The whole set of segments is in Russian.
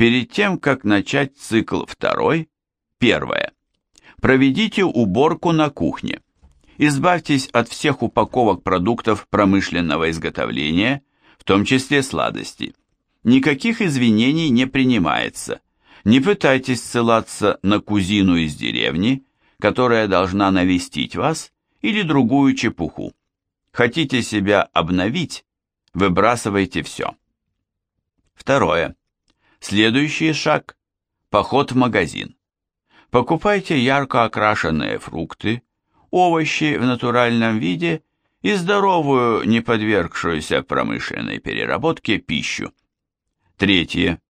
Перед тем, как начать цикл второй, первое. Проведите уборку на кухне. Избавьтесь от всех упаковок продуктов промышленного изготовления, в том числе сладостей. Никаких извинений не принимается. Не пытайтесь ссылаться на кузину из деревни, которая должна навестить вас, или другую чепуху. Хотите себя обновить, выбрасывайте все. Второе. Следующий шаг – поход в магазин. Покупайте ярко окрашенные фрукты, овощи в натуральном виде и здоровую, не подвергшуюся промышленной переработке пищу. Третье.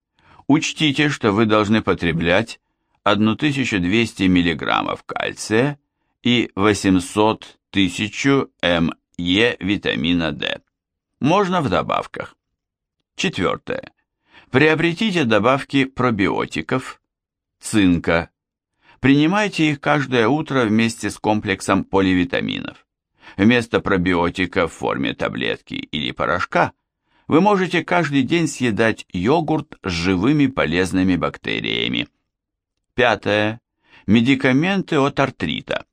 Учтите, что вы должны потреблять 1200 мг кальция и 800 1000 МЕ витамина D. Можно в добавках. Четвертое. Приобретите добавки пробиотиков, цинка. Принимайте их каждое утро вместе с комплексом поливитаминов. Вместо пробиотика в форме таблетки или порошка вы можете каждый день съедать йогурт с живыми полезными бактериями. Пятое. Медикаменты от артрита.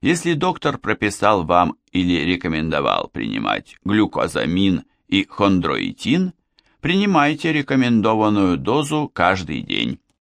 Если доктор прописал вам или рекомендовал принимать глюкозамин и хондроитин, принимайте рекомендованную дозу каждый день.